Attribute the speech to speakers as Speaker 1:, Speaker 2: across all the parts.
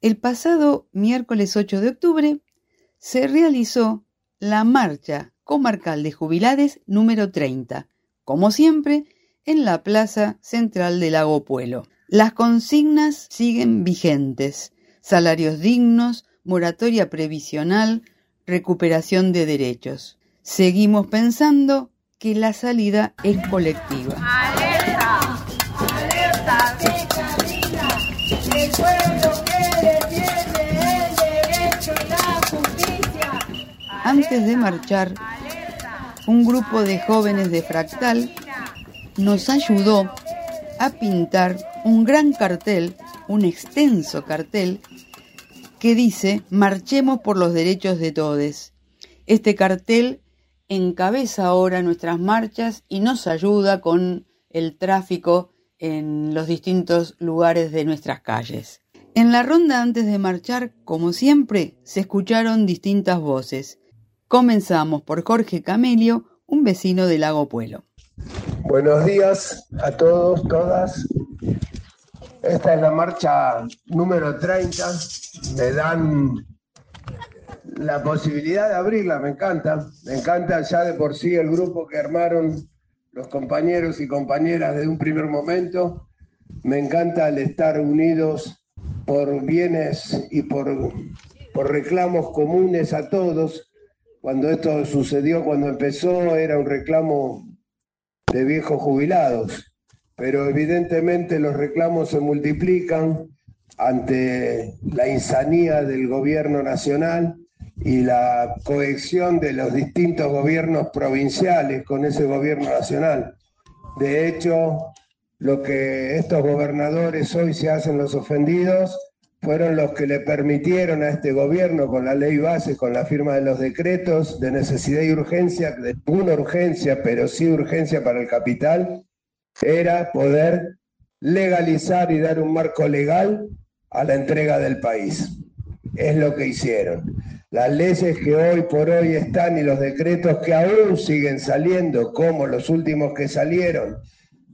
Speaker 1: El pasado miércoles 8 de octubre se realizó la Marcha Comarcal de Jubilades número 30, como siempre, en la Plaza Central de Lago Puelo. Las consignas siguen vigentes. Salarios dignos, moratoria previsional, recuperación de derechos. Seguimos pensando que la salida es colectiva. ¡Alerta! ¡Alerta! Pueblo. Antes de marchar, un grupo de jóvenes de Fractal nos ayudó a pintar un gran cartel, un extenso cartel, que dice Marchemos por los derechos de todos. Este cartel encabeza ahora nuestras marchas y nos ayuda con el tráfico en los distintos lugares de nuestras calles. En la ronda antes de marchar, como siempre, se escucharon distintas voces. Comenzamos por Jorge Camelio, un vecino del Lago Puelo.
Speaker 2: Buenos días a todos, todas. Esta es la marcha número 30. Me dan la posibilidad de abrirla, me encanta. Me encanta ya de por sí el grupo que armaron los compañeros y compañeras desde un primer momento. Me encanta el estar unidos por bienes y por, por reclamos comunes a todos. Cuando esto sucedió, cuando empezó, era un reclamo de viejos jubilados, pero evidentemente los reclamos se multiplican ante la insanía del gobierno nacional y la cohesión de los distintos gobiernos provinciales con ese gobierno nacional. De hecho, lo que estos gobernadores hoy se hacen los ofendidos fueron los que le permitieron a este gobierno, con la ley base, con la firma de los decretos de necesidad y urgencia, de ninguna urgencia, pero sí urgencia para el capital, era poder legalizar y dar un marco legal a la entrega del país. Es lo que hicieron. Las leyes que hoy por hoy están y los decretos que aún siguen saliendo, como los últimos que salieron,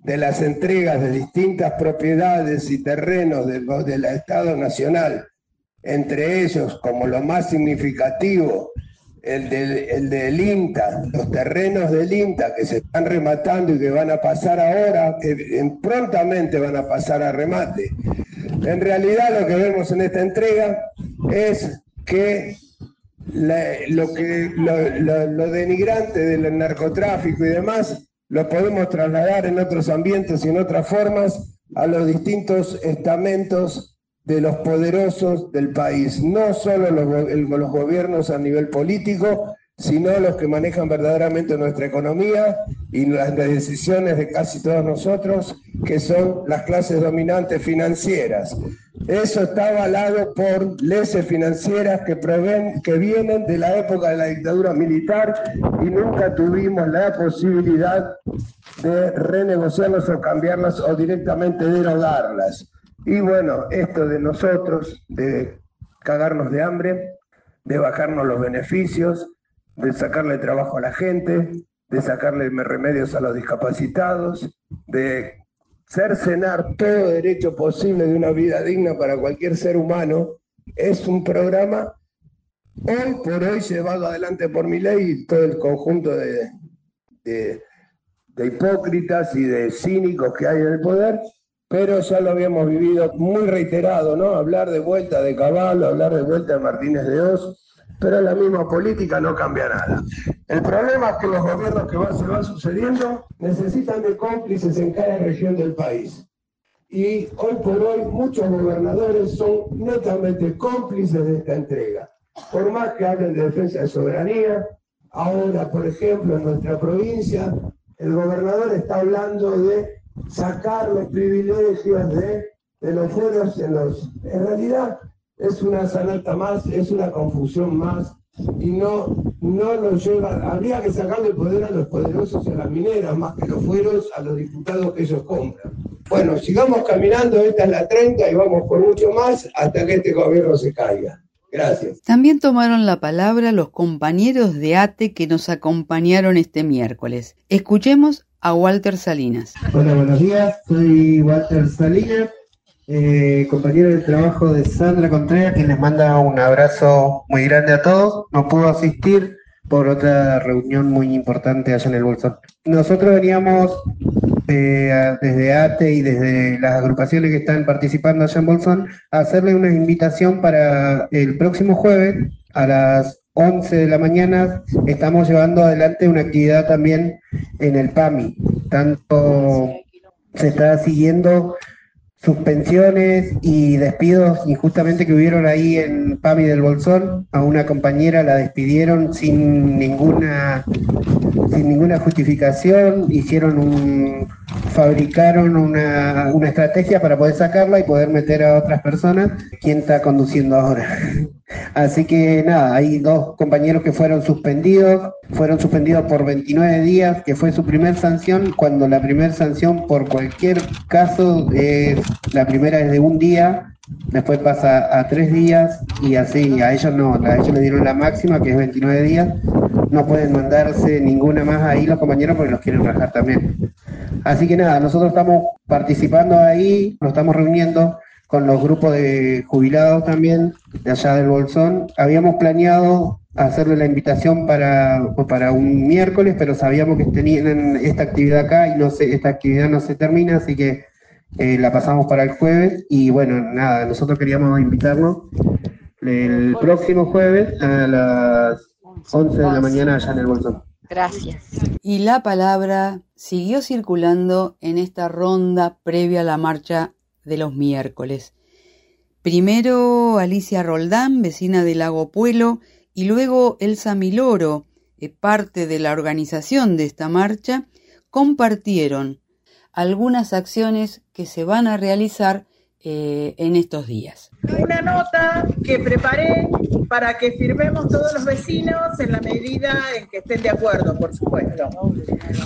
Speaker 2: de las entregas de distintas propiedades y terrenos del, Estado Nacional, entre ellos, como lo más significativo, el del, INTA, los terrenos del INTA que se están rematando y que van a pasar ahora, que prontamente van a pasar a remate. En realidad lo que vemos en esta entrega es que lo, que, lo denigrante del narcotráfico y demás lo podemos trasladar en otros ambientes y en otras formas a los distintos estamentos de los poderosos del país, no solo los, los gobiernos a nivel político, sino los que manejan verdaderamente nuestra economía y las decisiones de casi todos nosotros, que son las clases dominantes financieras. Eso está avalado por leyes financieras que, que vienen de la época de la dictadura militar y nunca tuvimos la posibilidad de renegociarlas o cambiarlas o directamente derogarlas. Y bueno, esto de nosotros, de cagarnos de hambre, de bajarnos los beneficios, de sacarle trabajo a la gente, de sacarle remedios a los discapacitados, de cercenar todo derecho posible de una vida digna para cualquier ser humano, es un programa hoy por hoy llevado adelante por mi ley y todo el conjunto de, de, hipócritas y de cínicos que hay en el poder, pero ya lo habíamos vivido muy reiterado, ¿no? Hablar de vuelta de Caballo, hablar de vuelta de Martínez de Oz, pero la misma política no cambia nada. El problema es que los gobiernos que se van sucediendo necesitan de cómplices en cada región del país. Y hoy por hoy muchos gobernadores son netamente cómplices de esta entrega. Por más que hablen de defensa de soberanía, ahora, por ejemplo, en nuestra provincia, el gobernador está hablando de sacar los privilegios de, de los fueros en los... En realidad, es una sanata más, es una confusión más y no, no nos lleva, habría que sacarle poder a los poderosos y a las mineras, más que los fueros a los diputados que ellos compran. Bueno, sigamos caminando, esta es la 30 y vamos por mucho más hasta que este gobierno se caiga. Gracias.
Speaker 1: También tomaron la palabra los compañeros de ATE que nos acompañaron este miércoles. Escuchemos a Walter Salinas.
Speaker 3: Hola, buenos días. Soy Walter Salinas, eh, compañero de trabajo de Sandra Contreras, quien les manda un abrazo muy grande a todos. No pudo asistir por otra reunión muy importante allá en el Bolsón. Nosotros veníamos eh, desde ATE y desde las agrupaciones que están participando allá en Bolsón a hacerle una invitación para el próximo jueves a las 11 de la mañana. Estamos llevando adelante una actividad también en el PAMI. Tanto se está siguiendo suspensiones y despidos injustamente que hubieron ahí en PAMI del Bolsón. A una compañera la despidieron sin ninguna, sin ninguna justificación, hicieron un, fabricaron una, una estrategia para poder sacarla y poder meter a otras personas. ¿Quién está conduciendo ahora? Así que nada, hay dos compañeros que fueron suspendidos, fueron suspendidos por 29 días, que fue su primer sanción, cuando la primera sanción por cualquier caso es, la primera es de un día, después pasa a tres días y así, a ellos no, a ellos le dieron la máxima que es 29 días, no pueden mandarse ninguna más ahí los compañeros porque los quieren rajar también. Así que nada, nosotros estamos participando ahí, nos estamos reuniendo con los grupos de jubilados también de allá del Bolsón. Habíamos planeado hacerle la invitación para, para un miércoles, pero sabíamos que tenían esta actividad acá y no sé, esta actividad no se termina, así que eh, la pasamos para el jueves. Y bueno, nada, nosotros queríamos invitarlos el próximo jueves a las 11 de la mañana allá en el Bolsón.
Speaker 4: Gracias.
Speaker 1: Y la palabra siguió circulando en esta ronda previa a la marcha de los miércoles. Primero Alicia Roldán, vecina del Lago Puelo, y luego Elsa Miloro, eh, parte de la organización de esta marcha, compartieron algunas acciones que se van a realizar eh, en estos días.
Speaker 5: Una nota que preparé para que firmemos todos los vecinos en la medida en que estén de acuerdo, por supuesto.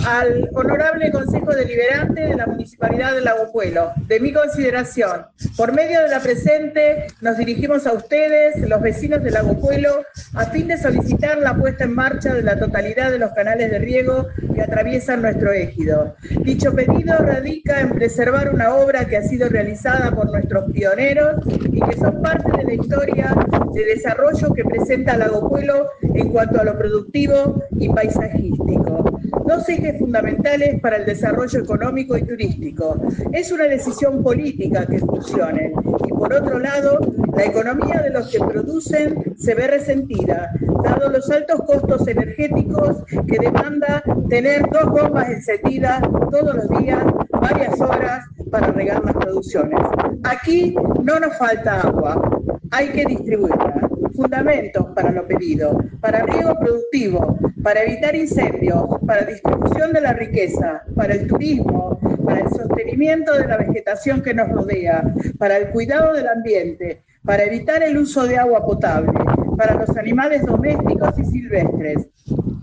Speaker 5: Al honorable Consejo Deliberante de la Municipalidad de Lago Puelo, de mi consideración, por medio de la presente, nos dirigimos a ustedes, los vecinos de Lago Puelo, a fin de solicitar la puesta en marcha de la totalidad de los canales de riego que atraviesan nuestro égido. Dicho pedido radica en preservar una obra que ha sido realizada por nuestros pioneros y que son parte de la historia de desarrollo que presenta Lago Puelo en cuanto a lo productivo y paisajístico. Dos ejes fundamentales para el desarrollo económico y turístico. Es una decisión política que funcionen y por otro lado, la economía de los que producen se ve resentida, dado los altos costos energéticos que demanda tener dos bombas encendidas todos los días, varias horas, para regar las producciones. Aquí no nos falta agua, hay que distribuirla. Fundamentos para lo pedido, para riego productivo, para evitar incendios, para distribución de la riqueza, para el turismo, para el sostenimiento de la vegetación que nos rodea, para el cuidado del ambiente, para evitar el uso de agua potable, para los animales domésticos y silvestres,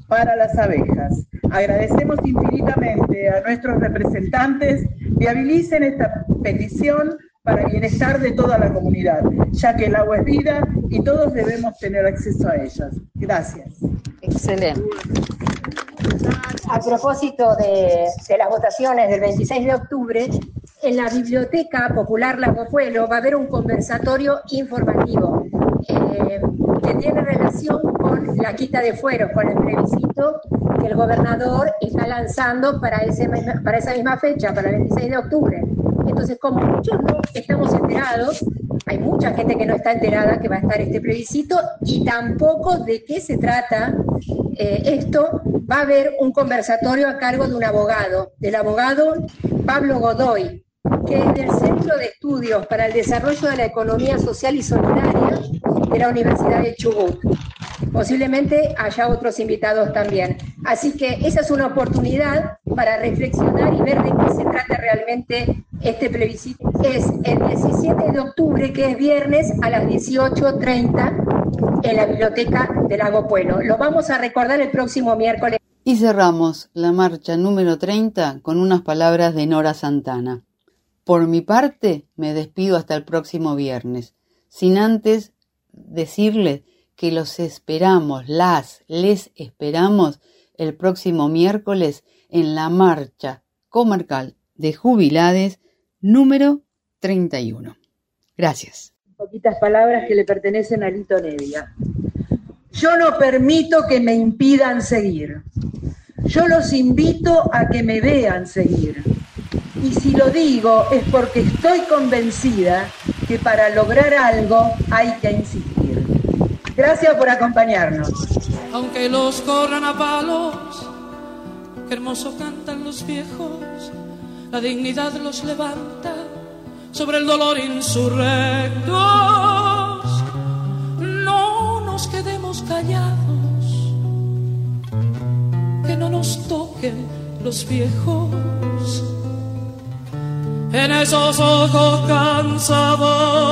Speaker 5: para las abejas. Agradecemos infinitamente a nuestros representantes viabilicen esta petición para el bienestar de toda la comunidad, ya que el agua es vida y todos debemos tener acceso a ellas. Gracias.
Speaker 4: Excelente.
Speaker 6: A propósito de, las votaciones del 26 de octubre, en la Biblioteca Popular Lago Pueblo va a haber un conversatorio informativo eh, que tiene relación con la quita de fueros, con el plebiscito que el gobernador está lanzando para, ese, para esa misma fecha, para el 26 de octubre. Entonces, como muchos no estamos enterados, hay mucha gente que no está enterada que va a estar este plebiscito y tampoco de qué se trata eh, esto, va a haber un conversatorio a cargo de un abogado, del abogado Pablo Godoy, que es del Centro de Estudios para el Desarrollo de la Economía Social y Solidaria de la Universidad de Chubut. Posiblemente haya otros invitados también. Así que esa es una oportunidad para reflexionar y ver de qué se trata realmente este plebiscito. Es el 17 de octubre, que es viernes, a las 18.30 en la biblioteca del Lago Pueblo. Lo vamos a recordar el próximo miércoles.
Speaker 1: Y cerramos la marcha número 30 con unas palabras de Nora Santana. Por mi parte, me despido hasta el próximo viernes, sin antes decirles que los esperamos, las, les esperamos el próximo miércoles en la marcha comarcal de jubilades número 31. Gracias.
Speaker 4: Poquitas palabras que le pertenecen a Lito Nevia. Yo no permito que me impidan seguir. Yo los invito a que me vean seguir. Y si lo digo es porque estoy convencida que para lograr algo hay que insistir. Gracias por acompañarnos.
Speaker 7: Aunque los corran a palos, qué hermoso cantan los viejos, la dignidad los levanta sobre el dolor insurrectos. No nos quedemos callados, que no nos toquen los viejos. En esos ojos cansados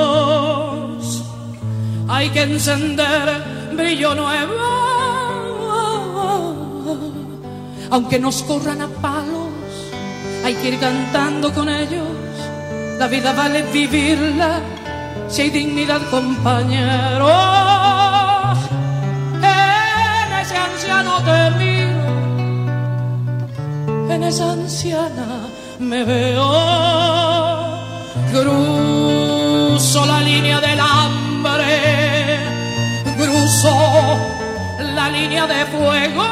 Speaker 7: hay que encender brillo nuevo. Aunque nos corran a palos, hay que ir cantando con ellos la vida vale vivirla si hay dignidad, compañeros. En ese anciano te miro, en esa anciana me veo. Cruzo la línea del hambre, la línea de fuego.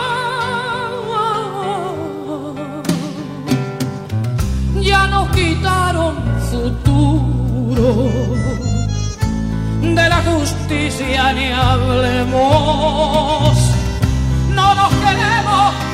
Speaker 7: Ya nos quitaron futuro. De la justicia ni hablemos, no nos queremos